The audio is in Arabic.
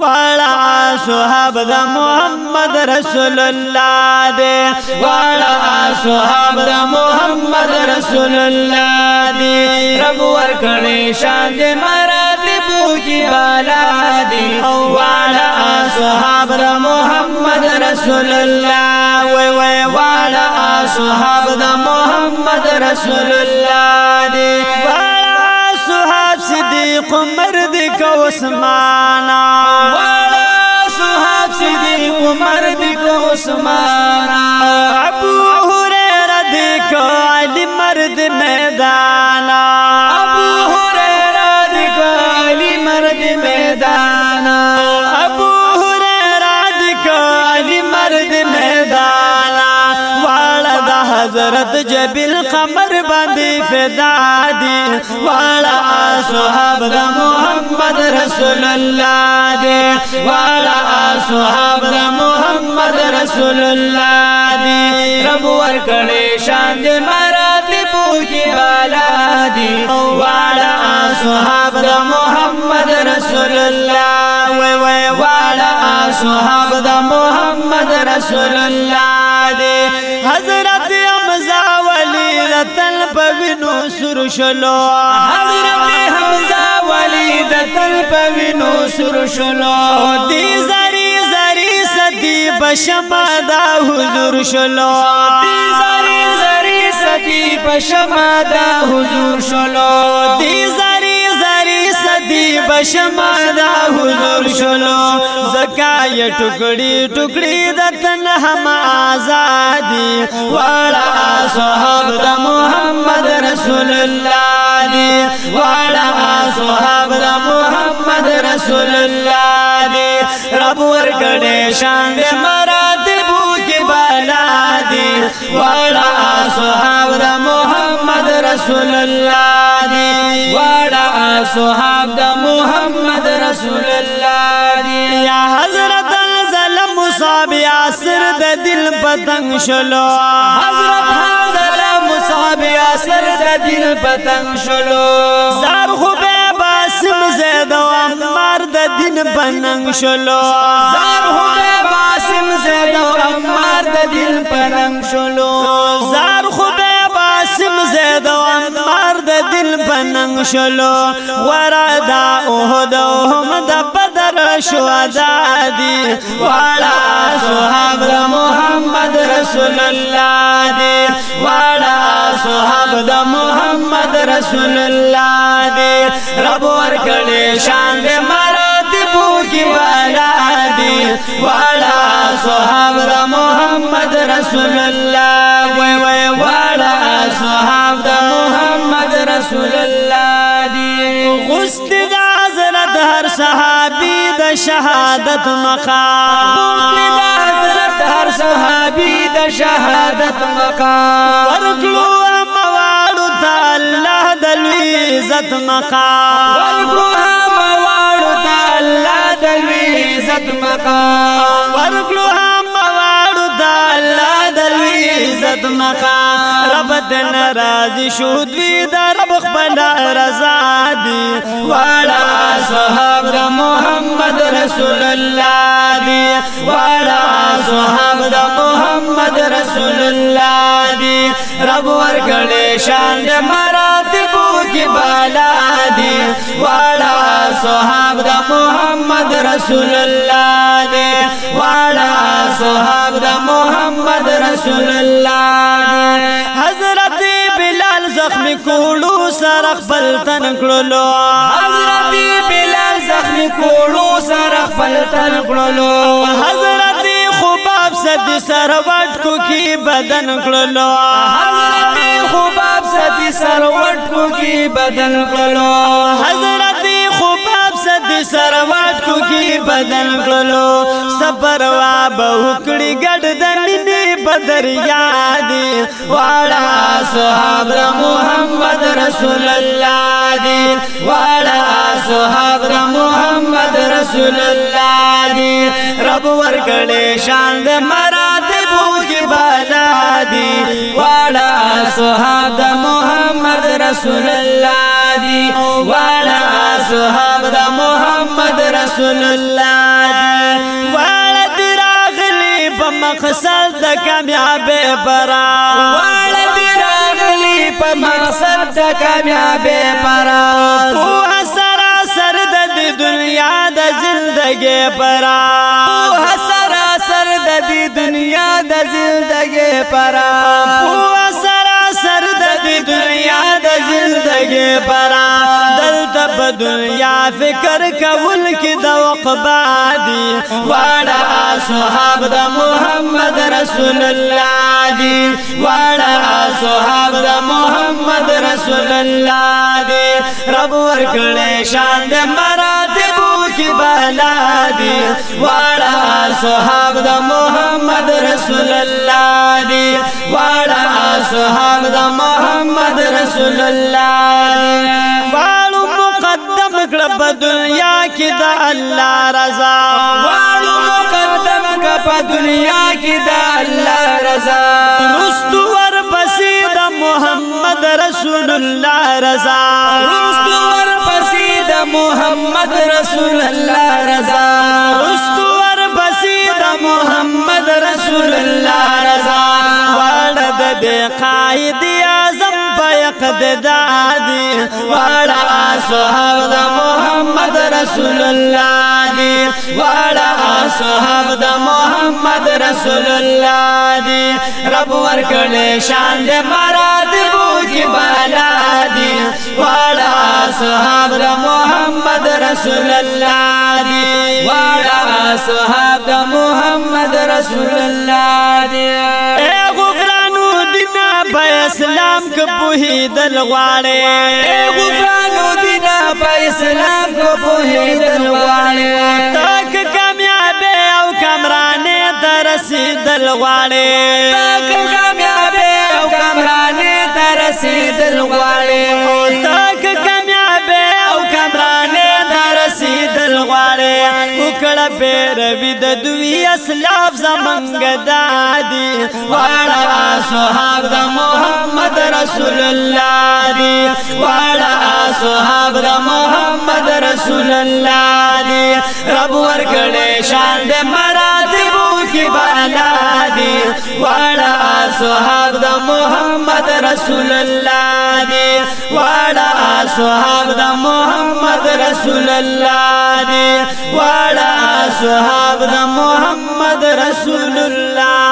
والا صحاب دا محمد رسول الله دے والا صحاب دا محمد رسول الله دے رب ور کړي شان دې مراتب کی بالا دے. والا صحاب دا محمد رسول الله وای وای والا صحاب دا محمد رسول الله دے. والا صحاب صدیق مرد کو عثمانہ عثمان ابو هريره دیکھو، علی مرد میدان ابو هريره دیکھو، علی مرد میدان ابو هريره دیکھو، علی مرد میدان والا دا حضرت جبل قمر باندې فدا دي والا صحاب دا محمد رسول الله دي والا صحاب محمد رسول الله. دی رب ور کړي شان دې مراتب کی بالا دی. والا صحاب محمد رسول الله. وای وای والا صحاب محمد رسول الله دی. حضرت حمزه ولی رتل پوینو سر شلو حضرت حمزه ولی رتل پوینو سر شلو. دی زری زری سدی بشما دا حضور شلو. دی زری زری سدی بشما دا حضور شلو. دی زری زری سدی بشما دا حضور شلو. ٹکڑی ٹکڑی دتن ہم آزادی، والا صحاب دا محمد رسول اللہ دی، والا صحاب دا محمد رسول اللہ دی۔ رب ورکڑے شان دے مراتبو کی بالا دی۔ والا صحاب دا محمد رسول اللہ دی۔ والا صحاب دا محمد رسول دل پتنګ شلو. حضرت الظلم مصاب یاسر د دل پتنګ شلو. زار خو به باسم زید أو عمار د دین بننګ شلو. زار خو به باسم زید أو عمار د دین بننګ شلو. زار خو به باسم زید أو عمار د دل بننګ شلو. وردا اوهد أو هم د بدر شهدا دي والا صحاب محمد رسول الله دي والا صحاب د محمد رسول الله دي رب ورکړي شان دې مراتب کی والا دي والا صحاب محمد رسول الله وای وای والا صحاب د محمد رسول الله دي غست د حضرت هر صحابي شهادت مقام. د حضرت هر صحابي د شهادت مقام ورکلو مواړو ته الله د عزت مقام. ورکلو مواړو ته الله د عزت مقام. ورکلو مواړو ته الله د عزت مقام. رب د ناراضي شو دوی د رب خپل رضا دي. والا صحاب د محمد رسول الله دي والا صحاب د محمد رسول الله دي رب ورکړي شان د مراتب کی بالا دي والا صحاب د محمد رسول الله دي والا صحاب د محمد رسول الله حضرت بلال زخمی کوړو سره خپل تن کړلو حضرت تن کړلو. حضرت خباب سد سر وټ کو کی بدن کړلو. حضرت خباب سد سر وټ کو کی بدن کړلو. حضرت خباب سد سر وټ کو کی بدن کړلو. صبر وا بهکړي ګډ دني بدر یادي والا صحاب محمد رسول الله دي والا صحاب محمد رسول الله رب ورکړي شان د مراتب کی بالا دي والا صحاب محمد رسول الله دی. واړه صحاب محمد رسول الله دی. واړه دراغلی په مقصد د کامیابی برا واړه دی راغلی په مقصد د کامیابی برا زندګي برا په سرا سر د دنیا د زندګي برا په سرا سر د دنیا د زندګي برا دلته په دنیا فکر کول کې د وقبا دي واړه صحاب د محمد رسول الله دي واړه صحاب د محمد رسول الله دي رب ورکړې شان د مراتبو کې بلا دي واړه صحاب د محمد رسول الله دي واړه صحاب د محمد رسول الله دي واړو مقدم کړه دنیا کې د الله رضا. واړو مقدم کړه دنیا کې د الله رضا. رستو ور پسې د محمد رسول الله رضا. رستو ور پسې د محمد رسول د قائد اعظم په اقتدادي واړه صحاب د محمد رسول دي واړه صحاب د محمد رسول الله دي رب ورکړې شان دې مراتبو کې بالا واړه صحاب د محمد رسول دي واړه صحاب د محمد رسول الله دي دینه به اسلام که پوهېدل غواړې غفرانو وکړه پیر وی د دوی اسلاف زمنګ دادي واړه صحاب د محمد رسول الله دي واړه صحاب د محمد رسول الله دي رب ورکړې شان د مراتبو کې بالا دي واړه صحاب د محمد رسول الله دي واړه صحاب د محمد رسول الله دي واړه صحاب دا محمد رسول اللہ.